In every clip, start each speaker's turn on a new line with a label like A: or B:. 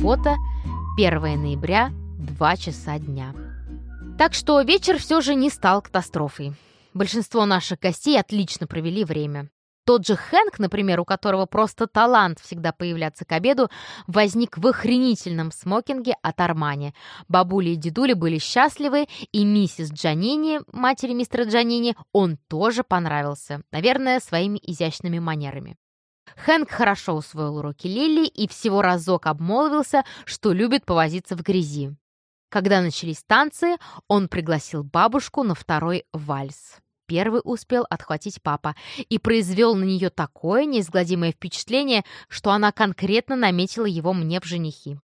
A: Суббота, 1 ноября, 2 часа дня. Так что вечер все же не стал катастрофой. Большинство наших гостей отлично провели время. Тот же Хэнк, например, у которого просто талант всегда появляться к обеду, возник в охренительном смокинге от Армани. Бабули и дедули были счастливы, и миссис Джанини, матери мистера Джанини, он тоже понравился, наверное, своими изящными манерами. Хэнк хорошо усвоил уроки Лили и всего разок обмолвился, что любит повозиться в грязи. Когда начались танцы, он пригласил бабушку на второй вальс. Первый успел отхватить папа и произвел на нее такое неизгладимое впечатление, что она конкретно наметила его мне в женихи.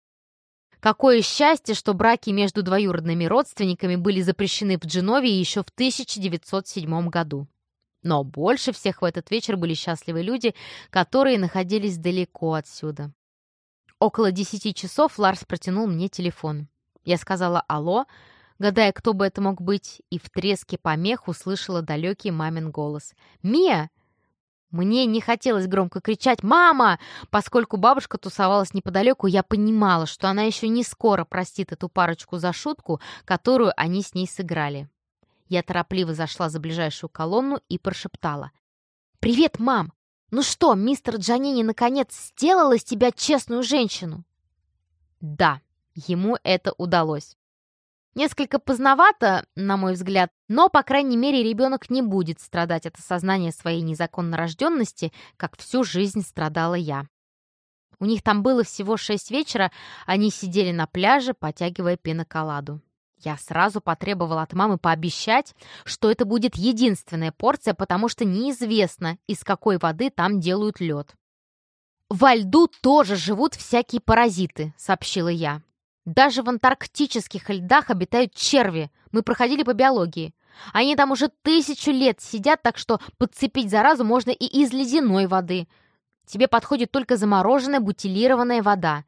A: Какое счастье, что браки между двоюродными родственниками были запрещены в Дженове еще в 1907 году. Но больше всех в этот вечер были счастливы люди, которые находились далеко отсюда. Около десяти часов Ларс протянул мне телефон. Я сказала «Алло», гадая, кто бы это мог быть, и в треске помех услышала далекий мамин голос. «Мия!» Мне не хотелось громко кричать «Мама!», поскольку бабушка тусовалась неподалеку, я понимала, что она еще не скоро простит эту парочку за шутку, которую они с ней сыграли. Я торопливо зашла за ближайшую колонну и прошептала. «Привет, мам! Ну что, мистер Джанини наконец сделал из тебя честную женщину?» Да, ему это удалось. Несколько поздновато, на мой взгляд, но, по крайней мере, ребенок не будет страдать от осознания своей незаконно рожденности, как всю жизнь страдала я. У них там было всего шесть вечера, они сидели на пляже, потягивая пеноколаду. Я сразу потребовала от мамы пообещать, что это будет единственная порция, потому что неизвестно, из какой воды там делают лед. «Во льду тоже живут всякие паразиты», — сообщила я. «Даже в антарктических льдах обитают черви. Мы проходили по биологии. Они там уже тысячу лет сидят, так что подцепить заразу можно и из ледяной воды. Тебе подходит только замороженная бутилированная вода.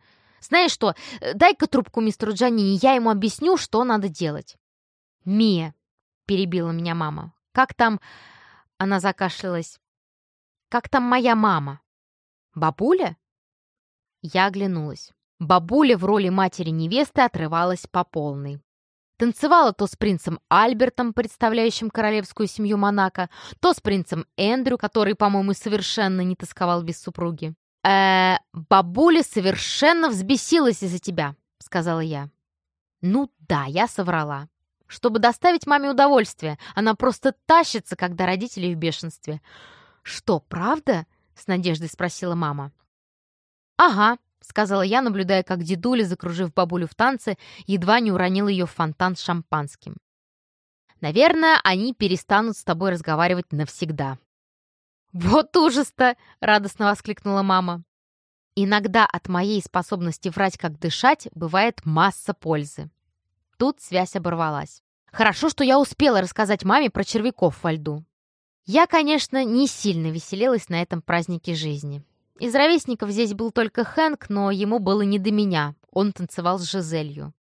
A: Знаешь что, э, дай-ка трубку мистеру Джанини, я ему объясню, что надо делать». «Мия», — перебила меня мама, — «как там...» Она закашлялась. «Как там моя мама?» «Бабуля?» Я оглянулась. Бабуля в роли матери-невесты отрывалась по полной. Танцевала то с принцем Альбертом, представляющим королевскую семью Монако, то с принцем Эндрю, который, по-моему, совершенно не тосковал без супруги э бабуля совершенно взбесилась из-за тебя», — сказала я. «Ну да, я соврала. Чтобы доставить маме удовольствие, она просто тащится, когда родители в бешенстве». «Что, правда?» — с надеждой спросила мама. «Ага», — сказала я, наблюдая, как дедуля, закружив бабулю в танце, едва не уронил ее в фонтан с шампанским. «Наверное, они перестанут с тобой разговаривать навсегда». «Вот ужас-то!» — радостно воскликнула мама. «Иногда от моей способности врать, как дышать, бывает масса пользы». Тут связь оборвалась. Хорошо, что я успела рассказать маме про червяков во льду. Я, конечно, не сильно веселилась на этом празднике жизни. Из ровесников здесь был только Хэнк, но ему было не до меня. Он танцевал с Жизелью.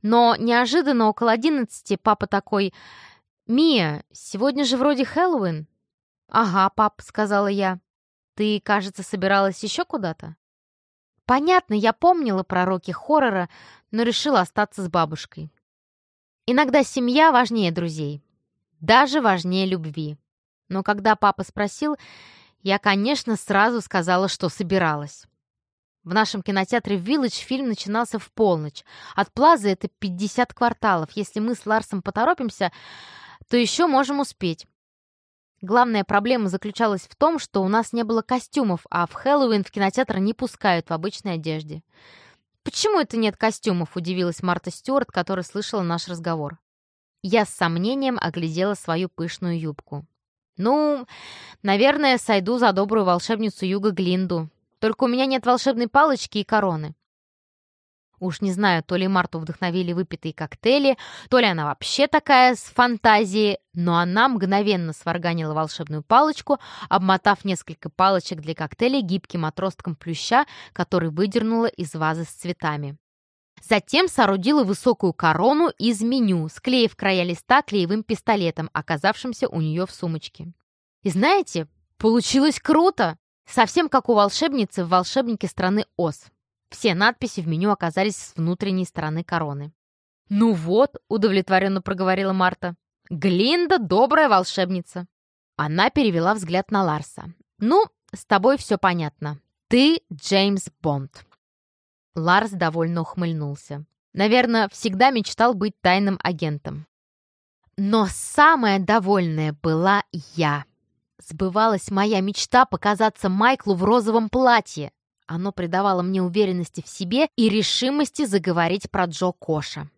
A: Но неожиданно около одиннадцати папа такой... «Мия, сегодня же вроде Хэллоуин. «Ага, пап», — сказала я. «Ты, кажется, собиралась еще куда-то?» Понятно, я помнила про роки хоррора, но решила остаться с бабушкой. Иногда семья важнее друзей, даже важнее любви. Но когда папа спросил, я, конечно, сразу сказала, что собиралась. В нашем кинотеатре «Вилледж» фильм начинался в полночь. От Плазы это 50 кварталов. Если мы с Ларсом поторопимся, то еще можем успеть. Главная проблема заключалась в том, что у нас не было костюмов, а в Хэллоуин в кинотеатр не пускают в обычной одежде. «Почему это нет костюмов?» — удивилась Марта Стюарт, которая слышала наш разговор. Я с сомнением оглядела свою пышную юбку. «Ну, наверное, сойду за добрую волшебницу Юга Глинду. Только у меня нет волшебной палочки и короны. Уж не знаю, то ли Марту вдохновили выпитые коктейли, то ли она вообще такая с фантазией, но она мгновенно сварганила волшебную палочку, обмотав несколько палочек для коктейлей гибким отростком плюща, который выдернула из вазы с цветами. Затем соорудила высокую корону из меню, склеив края листа клеевым пистолетом, оказавшимся у нее в сумочке. И знаете, получилось круто! Совсем как у волшебницы в «Волшебнике страны Оз». Все надписи в меню оказались с внутренней стороны короны. «Ну вот», — удовлетворенно проговорила Марта, — «Глинда — добрая волшебница». Она перевела взгляд на Ларса. «Ну, с тобой все понятно. Ты Джеймс Бонд». Ларс довольно ухмыльнулся. Наверное, всегда мечтал быть тайным агентом. Но самая довольная была я. Сбывалась моя мечта показаться Майклу в розовом платье. Оно придавало мне уверенности в себе и решимости заговорить про Джо Коша.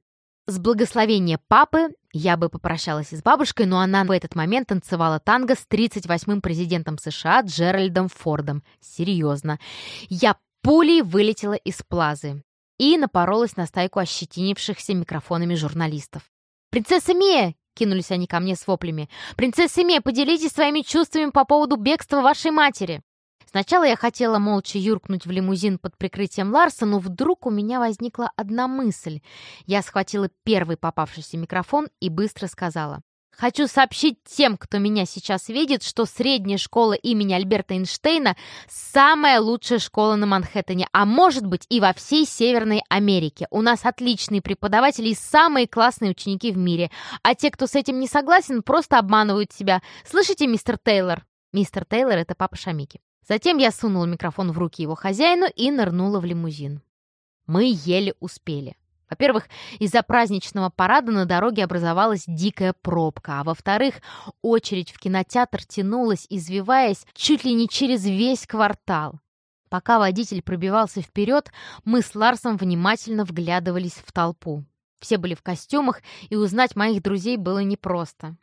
A: С благословения папы я бы попрощалась с бабушкой, но она в этот момент танцевала танго с 38-м президентом США Джеральдом Фордом. Серьезно. Я пулей вылетела из плазы и напоролась на стайку ощетинившихся микрофонами журналистов. «Принцесса Мия!» — кинулись они ко мне с воплями. «Принцесса Мия, поделитесь своими чувствами по поводу бегства вашей матери!» Сначала я хотела молча юркнуть в лимузин под прикрытием Ларса, но вдруг у меня возникла одна мысль. Я схватила первый попавшийся микрофон и быстро сказала. Хочу сообщить тем, кто меня сейчас видит, что средняя школа имени Альберта Эйнштейна – самая лучшая школа на Манхэттене, а может быть и во всей Северной Америке. У нас отличные преподаватели и самые классные ученики в мире. А те, кто с этим не согласен, просто обманывают себя. Слышите, мистер Тейлор? Мистер Тейлор – это папа Шамики. Затем я сунула микрофон в руки его хозяину и нырнула в лимузин. Мы еле успели. Во-первых, из-за праздничного парада на дороге образовалась дикая пробка, а во-вторых, очередь в кинотеатр тянулась, извиваясь чуть ли не через весь квартал. Пока водитель пробивался вперед, мы с Ларсом внимательно вглядывались в толпу. Все были в костюмах, и узнать моих друзей было непросто.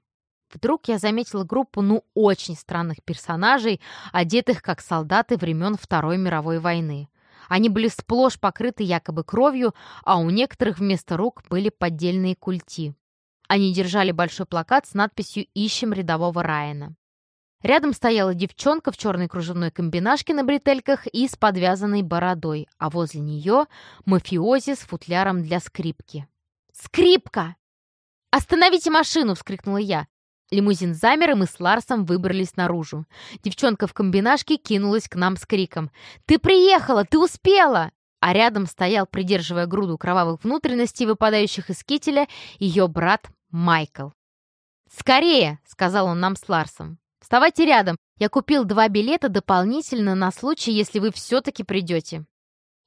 A: Вдруг я заметила группу, ну, очень странных персонажей, одетых как солдаты времен Второй мировой войны. Они были сплошь покрыты якобы кровью, а у некоторых вместо рук были поддельные культи. Они держали большой плакат с надписью «Ищем рядового Райана». Рядом стояла девчонка в черной кружевной комбинашке на бретельках и с подвязанной бородой, а возле нее мафиози с футляром для скрипки. «Скрипка!» «Остановите машину!» — вскрикнула я. Лимузин замер, и мы с Ларсом выбрались наружу. Девчонка в комбинашке кинулась к нам с криком. «Ты приехала! Ты успела!» А рядом стоял, придерживая груду кровавых внутренностей, выпадающих из кителя, ее брат Майкл. «Скорее!» — сказал он нам с Ларсом. «Вставайте рядом. Я купил два билета дополнительно на случай, если вы все-таки придете».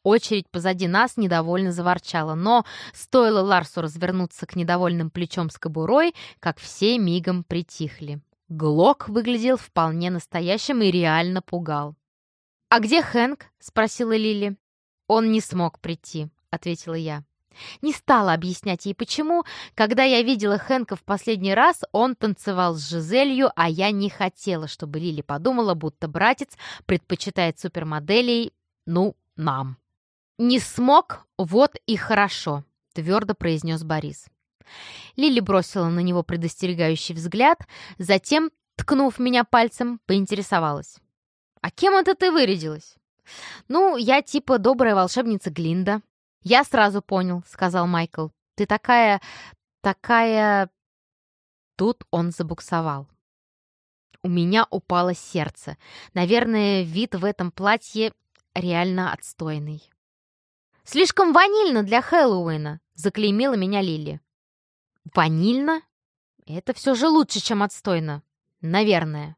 A: Очередь позади нас недовольно заворчала, но стоило Ларсу развернуться к недовольным плечом с кобурой, как все мигом притихли. Глок выглядел вполне настоящим и реально пугал. «А где Хэнк?» — спросила Лили. «Он не смог прийти», — ответила я. Не стала объяснять ей, почему. Когда я видела Хэнка в последний раз, он танцевал с Жизелью, а я не хотела, чтобы Лили подумала, будто братец предпочитает супермоделей, ну, нам. «Не смог, вот и хорошо», — твердо произнес Борис. Лили бросила на него предостерегающий взгляд, затем, ткнув меня пальцем, поинтересовалась. «А кем это ты вырядилась?» «Ну, я типа добрая волшебница Глинда». «Я сразу понял», — сказал Майкл. «Ты такая... такая...» Тут он забуксовал. У меня упало сердце. Наверное, вид в этом платье реально отстойный. «Слишком ванильно для Хэллоуина», — заклеймила меня Лили. «Ванильно? Это все же лучше, чем отстойно. Наверное.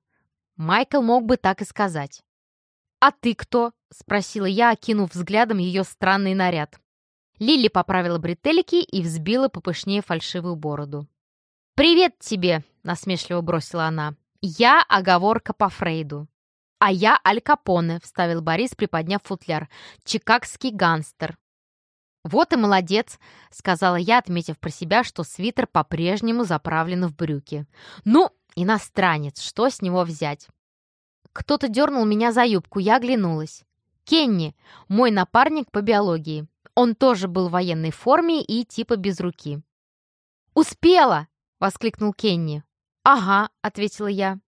A: Майкл мог бы так и сказать». «А ты кто?» — спросила я, окинув взглядом ее странный наряд. Лили поправила бретельки и взбила попышнее фальшивую бороду. «Привет тебе!» — насмешливо бросила она. «Я оговорка по Фрейду». «А я Аль Капоне», — вставил Борис, приподняв футляр. «Чикагский гангстер». «Вот и молодец», — сказала я, отметив про себя, что свитер по-прежнему заправлен в брюки. «Ну, иностранец, что с него взять?» Кто-то дернул меня за юбку, я оглянулась. «Кенни, мой напарник по биологии. Он тоже был в военной форме и типа без руки». «Успела!» — воскликнул Кенни. «Ага», — ответила я.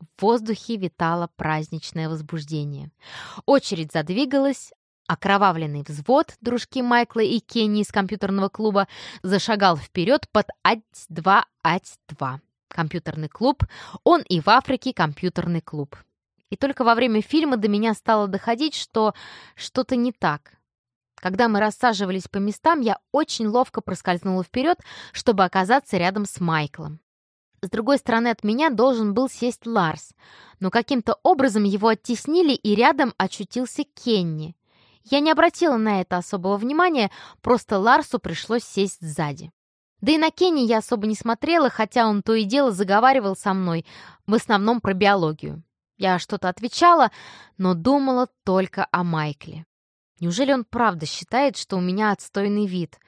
A: В воздухе витало праздничное возбуждение. Очередь задвигалась, Окровавленный взвод, дружки Майкла и Кенни из компьютерного клуба, зашагал вперед под ать-2, ать-2. Компьютерный клуб, он и в Африке компьютерный клуб. И только во время фильма до меня стало доходить, что что-то не так. Когда мы рассаживались по местам, я очень ловко проскользнула вперед, чтобы оказаться рядом с Майклом. С другой стороны от меня должен был сесть Ларс, но каким-то образом его оттеснили, и рядом очутился Кенни. Я не обратила на это особого внимания, просто Ларсу пришлось сесть сзади. Да и на Кенни я особо не смотрела, хотя он то и дело заговаривал со мной, в основном про биологию. Я что-то отвечала, но думала только о Майкле. Неужели он правда считает, что у меня отстойный вид?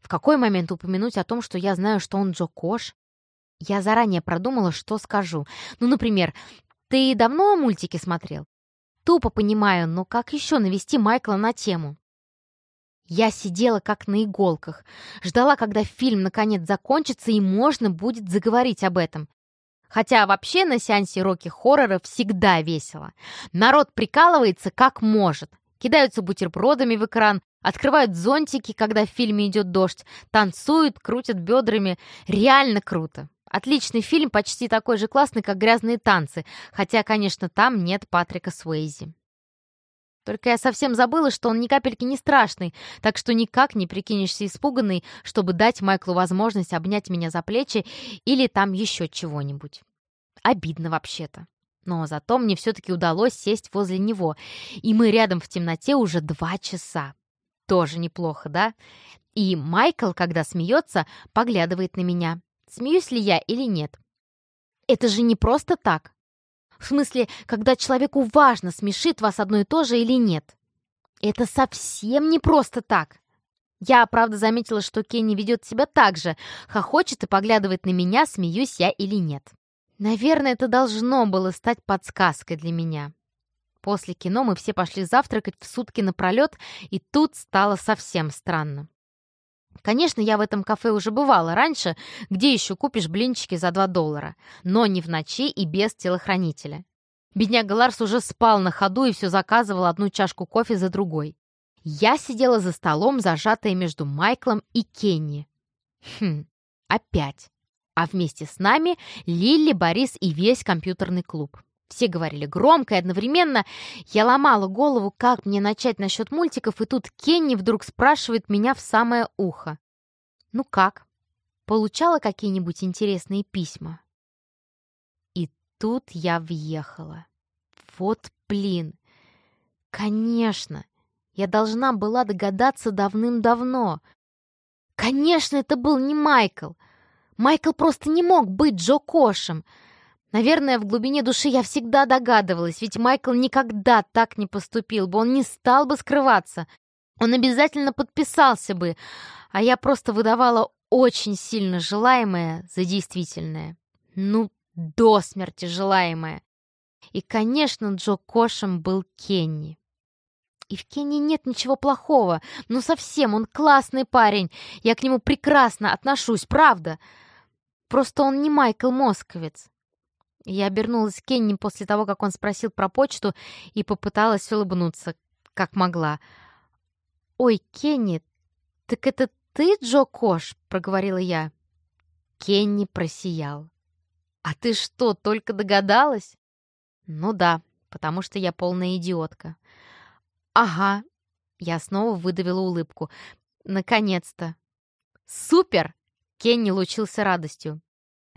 A: В какой момент упомянуть о том, что я знаю, что он Джо Кош? Я заранее продумала, что скажу. Ну, например, «Ты давно мультики смотрел?» Тупо понимаю, но как еще навести Майкла на тему? Я сидела как на иголках, ждала, когда фильм наконец закончится и можно будет заговорить об этом. Хотя вообще на сеансе роки-хоррора всегда весело. Народ прикалывается как может. Кидаются бутербродами в экран, открывают зонтики, когда в фильме идет дождь, танцуют, крутят бедрами. Реально круто. Отличный фильм, почти такой же классный, как «Грязные танцы», хотя, конечно, там нет Патрика Суэйзи. Только я совсем забыла, что он ни капельки не страшный, так что никак не прикинешься испуганный, чтобы дать Майклу возможность обнять меня за плечи или там еще чего-нибудь. Обидно вообще-то. Но зато мне все-таки удалось сесть возле него, и мы рядом в темноте уже два часа. Тоже неплохо, да? И Майкл, когда смеется, поглядывает на меня смеюсь ли я или нет. Это же не просто так. В смысле, когда человеку важно, смешит вас одно и то же или нет. Это совсем не просто так. Я, правда, заметила, что Кенни ведет себя так же, хохочет и поглядывает на меня, смеюсь я или нет. Наверное, это должно было стать подсказкой для меня. После кино мы все пошли завтракать в сутки напролет, и тут стало совсем странно. Конечно, я в этом кафе уже бывала раньше, где еще купишь блинчики за 2 доллара, но не в ночи и без телохранителя. Бедняга Ларс уже спал на ходу и все заказывал одну чашку кофе за другой. Я сидела за столом, зажатая между Майклом и Кенни. Хм, опять. А вместе с нами Лилли, Борис и весь компьютерный клуб. Все говорили громко и одновременно. Я ломала голову, как мне начать насчет мультиков, и тут Кенни вдруг спрашивает меня в самое ухо. «Ну как? Получала какие-нибудь интересные письма?» И тут я въехала. Вот блин! Конечно! Я должна была догадаться давным-давно. Конечно, это был не Майкл. Майкл просто не мог быть Джо Кошем. Наверное, в глубине души я всегда догадывалась, ведь Майкл никогда так не поступил бы, он не стал бы скрываться. Он обязательно подписался бы, а я просто выдавала очень сильно желаемое за действительное. Ну, до смерти желаемое. И, конечно, Джо Кошем был Кенни. И в Кенни нет ничего плохого. Ну, совсем, он классный парень. Я к нему прекрасно отношусь, правда. Просто он не Майкл Московец. Я обернулась к Кенни после того, как он спросил про почту, и попыталась улыбнуться, как могла. «Ой, Кенни, так это ты, Джо Кош?» — проговорила я. Кенни просиял. «А ты что, только догадалась?» «Ну да, потому что я полная идиотка». «Ага», — я снова выдавила улыбку. «Наконец-то!» «Супер!» — Кенни лучился радостью.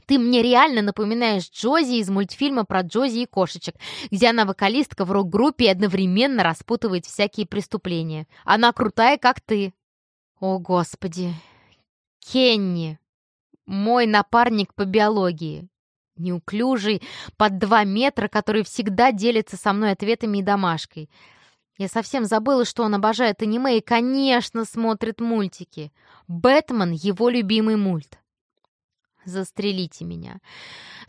A: Ты мне реально напоминаешь Джози из мультфильма про Джози и кошечек, где она вокалистка в рок-группе и одновременно распутывает всякие преступления. Она крутая, как ты. О, Господи. Кенни. Мой напарник по биологии. Неуклюжий, под два метра, который всегда делится со мной ответами и домашкой. Я совсем забыла, что он обожает аниме и, конечно, смотрит мультики. «Бэтмен» — его любимый мульт. Застрелите меня.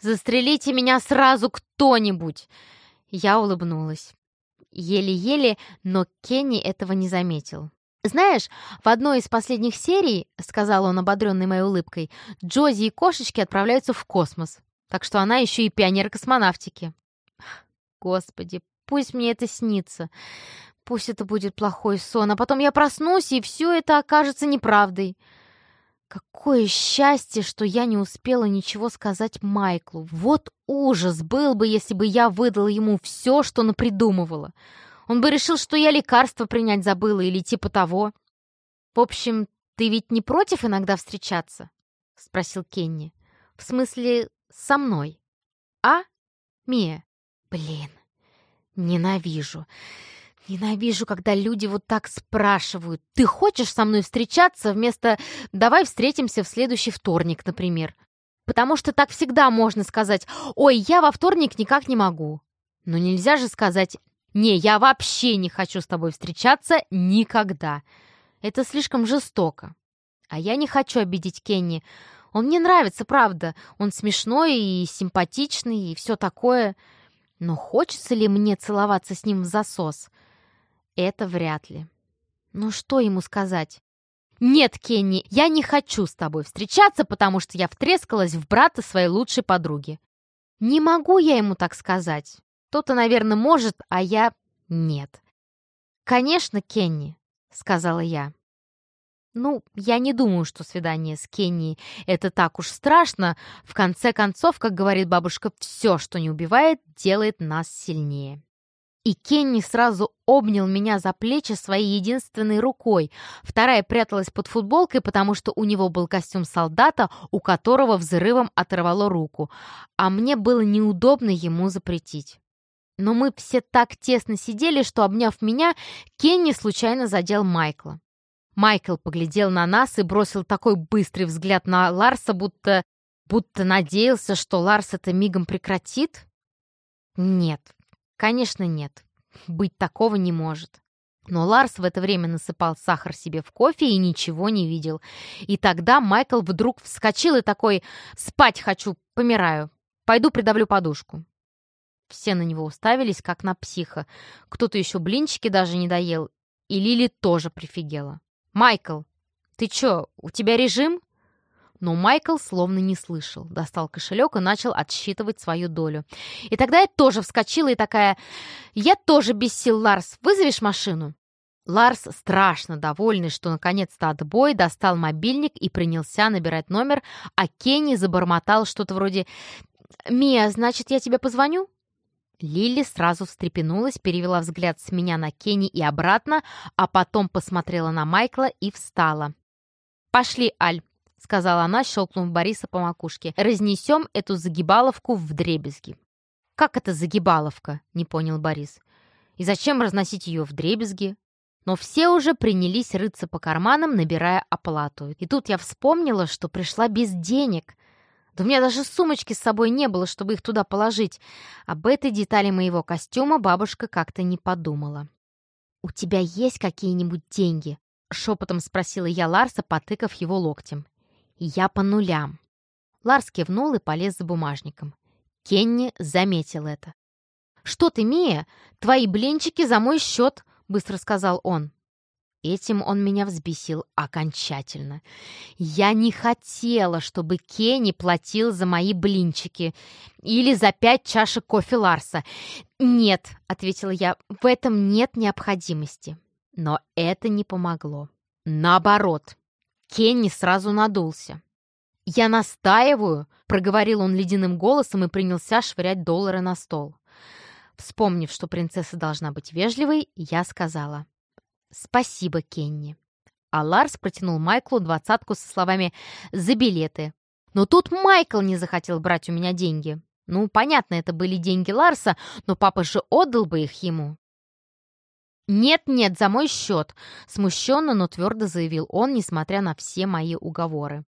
A: Застрелите меня сразу кто-нибудь!» Я улыбнулась. Еле-еле, но Кенни этого не заметил. «Знаешь, в одной из последних серий, — сказал он, ободренный моей улыбкой, — Джози и кошечки отправляются в космос, так что она еще и пионер космонавтики». «Господи, пусть мне это снится. Пусть это будет плохой сон, а потом я проснусь, и все это окажется неправдой». Какое счастье, что я не успела ничего сказать Майклу. Вот ужас был бы, если бы я выдала ему все, что напридумывала. Он бы решил, что я лекарство принять забыла или типа того. В общем, ты ведь не против иногда встречаться? Спросил Кенни. В смысле, со мной. А, Мия? Блин, ненавижу. Ненавижу, когда люди вот так спрашивают. Ты хочешь со мной встречаться вместо «давай встретимся в следующий вторник», например? Потому что так всегда можно сказать «ой, я во вторник никак не могу». Но нельзя же сказать «не, я вообще не хочу с тобой встречаться никогда». Это слишком жестоко. А я не хочу обидеть Кенни. Он мне нравится, правда. Он смешной и симпатичный, и все такое. Но хочется ли мне целоваться с ним в засос? Это вряд ли. Ну что ему сказать? «Нет, Кенни, я не хочу с тобой встречаться, потому что я втрескалась в брата своей лучшей подруги». «Не могу я ему так сказать. Кто-то, наверное, может, а я нет». «Конечно, Кенни», — сказала я. Ну, я не думаю, что свидание с Кенни — это так уж страшно. В конце концов, как говорит бабушка, все, что не убивает, делает нас сильнее. И Кенни сразу обнял меня за плечи своей единственной рукой. Вторая пряталась под футболкой, потому что у него был костюм солдата, у которого взрывом оторвало руку. А мне было неудобно ему запретить. Но мы все так тесно сидели, что, обняв меня, Кенни случайно задел Майкла. Майкл поглядел на нас и бросил такой быстрый взгляд на Ларса, будто... будто надеялся, что Ларс это мигом прекратит. Нет, Конечно, нет. Быть такого не может. Но Ларс в это время насыпал сахар себе в кофе и ничего не видел. И тогда Майкл вдруг вскочил и такой «Спать хочу, помираю. Пойду придавлю подушку». Все на него уставились, как на психа. Кто-то еще блинчики даже не доел. И Лили тоже прифигела. «Майкл, ты чё, у тебя режим?» Но Майкл словно не слышал, достал кошелек и начал отсчитывать свою долю. И тогда я тоже вскочила и такая, «Я тоже без сил, Ларс, вызовешь машину?» Ларс, страшно довольный, что наконец-то отбой, достал мобильник и принялся набирать номер, а Кенни забормотал что-то вроде «Мия, значит, я тебе позвоню?» Лили сразу встрепенулась, перевела взгляд с меня на Кенни и обратно, а потом посмотрела на Майкла и встала. «Пошли, Аль, — сказала она, щелкнув Бориса по макушке. «Разнесем эту загибаловку в дребезги». «Как это загибаловка?» — не понял Борис. «И зачем разносить ее в дребезги?» Но все уже принялись рыться по карманам, набирая оплату. И тут я вспомнила, что пришла без денег. Да у меня даже сумочки с собой не было, чтобы их туда положить. Об этой детали моего костюма бабушка как-то не подумала. «У тебя есть какие-нибудь деньги?» — шепотом спросила я Ларса, потыкав его локтем. «Я по нулям». Ларс кивнул и полез за бумажником. Кенни заметил это. «Что ты, Мия? Твои блинчики за мой счет», — быстро сказал он. Этим он меня взбесил окончательно. Я не хотела, чтобы Кенни платил за мои блинчики или за пять чашек кофе Ларса. «Нет», — ответила я, — «в этом нет необходимости». Но это не помогло. Наоборот, Кенни сразу надулся. «Я настаиваю», — проговорил он ледяным голосом и принялся швырять доллары на стол. Вспомнив, что принцесса должна быть вежливой, я сказала «Спасибо, Кенни». А Ларс протянул Майклу двадцатку со словами «За билеты». Но тут Майкл не захотел брать у меня деньги. Ну, понятно, это были деньги Ларса, но папа же отдал бы их ему. «Нет-нет, за мой счет», — смущенно, но твердо заявил он, несмотря на все мои уговоры.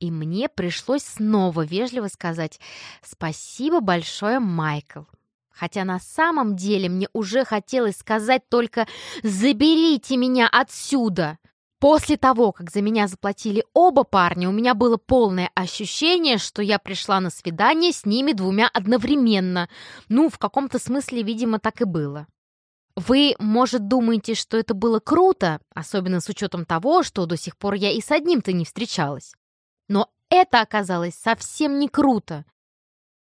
A: И мне пришлось снова вежливо сказать «Спасибо большое, Майкл». Хотя на самом деле мне уже хотелось сказать только «Заберите меня отсюда!» После того, как за меня заплатили оба парня, у меня было полное ощущение, что я пришла на свидание с ними двумя одновременно. Ну, в каком-то смысле, видимо, так и было. Вы, может, думаете, что это было круто, особенно с учетом того, что до сих пор я и с одним-то не встречалась. Но это оказалось совсем не круто.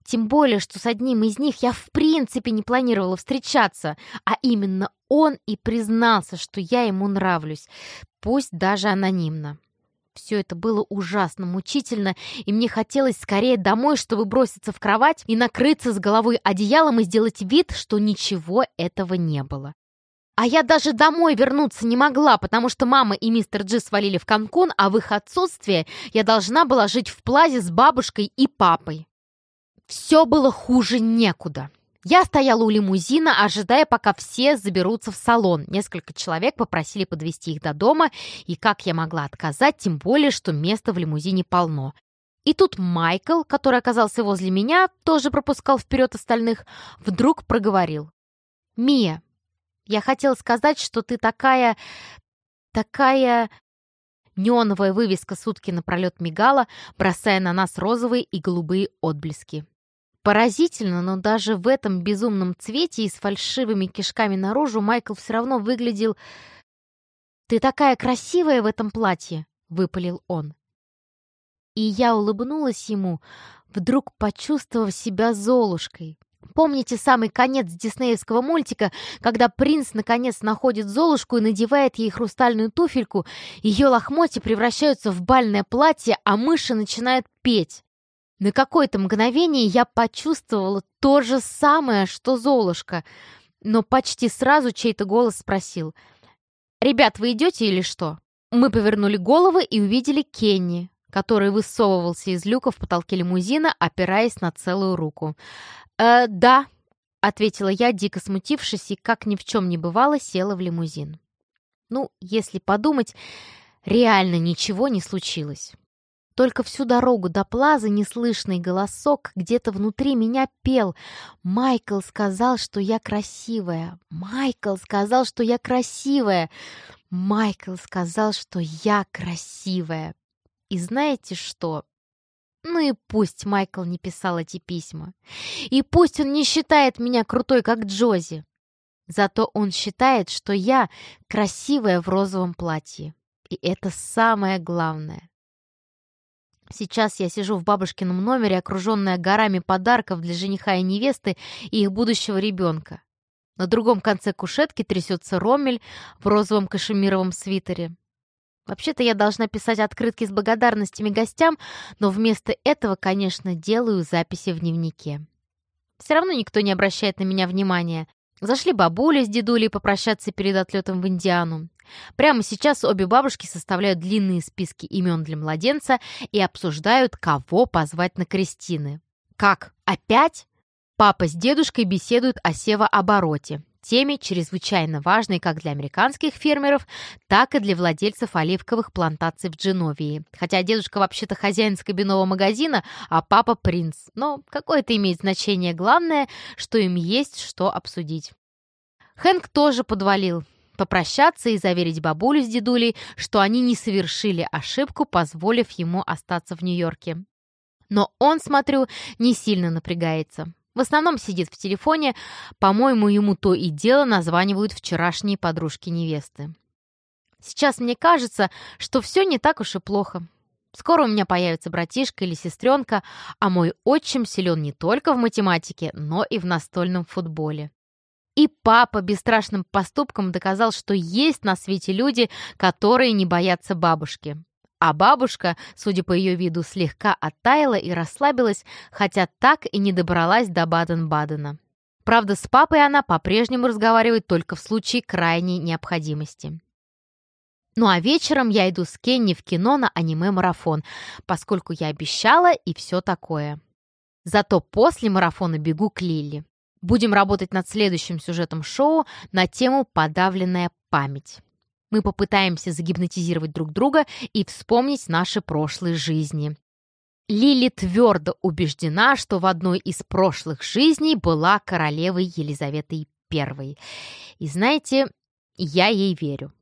A: Тем более, что с одним из них я в принципе не планировала встречаться, а именно он и признался, что я ему нравлюсь, пусть даже анонимно. Все это было ужасно мучительно, и мне хотелось скорее домой, чтобы броситься в кровать и накрыться с головой одеялом и сделать вид, что ничего этого не было. А я даже домой вернуться не могла, потому что мама и мистер Джи свалили в Канкун, а в их отсутствие я должна была жить в плазе с бабушкой и папой. Все было хуже некуда. Я стояла у лимузина, ожидая, пока все заберутся в салон. Несколько человек попросили подвезти их до дома, и как я могла отказать, тем более, что места в лимузине полно. И тут Майкл, который оказался возле меня, тоже пропускал вперед остальных, вдруг проговорил. «Мия, я хотел сказать, что ты такая... такая...» Неоновая вывеска сутки напролет мигала, бросая на нас розовые и голубые отблески. Поразительно, но даже в этом безумном цвете и с фальшивыми кишками наружу Майкл все равно выглядел... «Ты такая красивая в этом платье!» — выпалил он. И я улыбнулась ему, вдруг почувствовав себя Золушкой. Помните самый конец диснеевского мультика, когда принц наконец находит Золушку и надевает ей хрустальную туфельку, ее лохмотья превращаются в бальное платье, а мыши начинают петь? На какое-то мгновение я почувствовала то же самое, что Золушка, но почти сразу чей-то голос спросил «Ребят, вы идете или что?» Мы повернули головы и увидели Кенни, который высовывался из люка в потолке лимузина, опираясь на целую руку. «Э, да», — ответила я, дико смутившись, и, как ни в чем не бывало, села в лимузин. Ну, если подумать, реально ничего не случилось. Только всю дорогу до плазы неслышный голосок где-то внутри меня пел. «Майкл сказал, что я красивая! Майкл сказал, что я красивая! Майкл сказал, что я красивая!» И знаете что? Ну и пусть Майкл не писал эти письма. И пусть он не считает меня крутой, как Джози. Зато он считает, что я красивая в розовом платье. И это самое главное. Сейчас я сижу в бабушкином номере, окруженная горами подарков для жениха и невесты и их будущего ребенка. На другом конце кушетки трясется Ромель в розовом кашемировом свитере. Вообще-то я должна писать открытки с благодарностями гостям, но вместо этого, конечно, делаю записи в дневнике. Все равно никто не обращает на меня внимания. Зашли бабуля с дедулей попрощаться перед отлетом в Индиану. Прямо сейчас обе бабушки составляют длинные списки имен для младенца и обсуждают, кого позвать на крестины. Как? Опять? Папа с дедушкой беседуют о севообороте, теме чрезвычайно важной как для американских фермеров, так и для владельцев оливковых плантаций в Дженовии. Хотя дедушка вообще-то хозяин скобяного магазина, а папа принц. Но какое это имеет значение? Главное, что им есть что обсудить. Хэнк тоже подвалил попрощаться и заверить бабулю с дедулей, что они не совершили ошибку, позволив ему остаться в Нью-Йорке. Но он, смотрю, не сильно напрягается. В основном сидит в телефоне, по-моему, ему то и дело названивают вчерашние подружки невесты. Сейчас мне кажется, что все не так уж и плохо. Скоро у меня появится братишка или сестренка, а мой отчим силен не только в математике, но и в настольном футболе. И папа бесстрашным поступком доказал, что есть на свете люди, которые не боятся бабушки. А бабушка, судя по ее виду, слегка оттаяла и расслабилась, хотя так и не добралась до Баден-Бадена. Правда, с папой она по-прежнему разговаривает только в случае крайней необходимости. Ну а вечером я иду с Кенни в кино на аниме-марафон, поскольку я обещала и все такое. Зато после марафона бегу к Лилли. Будем работать над следующим сюжетом шоу на тему «Подавленная память». Мы попытаемся загипнотизировать друг друга и вспомнить наши прошлые жизни. Лили твердо убеждена, что в одной из прошлых жизней была королевой Елизаветой I. И знаете, я ей верю.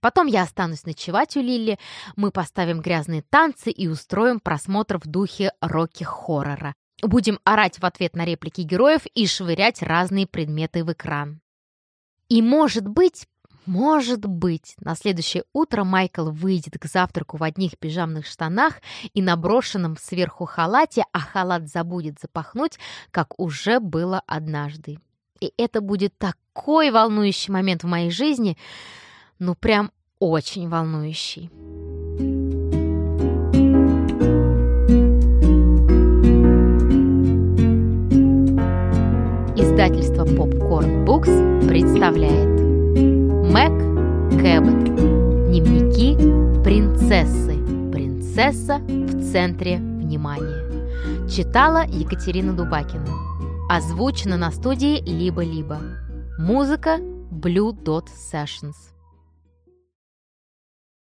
A: Потом я останусь ночевать у Лили, мы поставим грязные танцы и устроим просмотр в духе роки-хоррора. Будем орать в ответ на реплики героев и швырять разные предметы в экран. И, может быть, может быть, на следующее утро Майкл выйдет к завтраку в одних пижамных штанах и наброшенном сверху халате, а халат забудет запахнуть, как уже было однажды. И это будет такой волнующий момент в моей жизни, ну прям очень волнующий. Издательство Popcorn Books представляет Мэг Кэббет. Дневники принцессы. Принцесса в центре внимания. Читала Екатерина Дубакина. Озвучено на студии «Либо-либо». Музыка Blue Dot Sessions.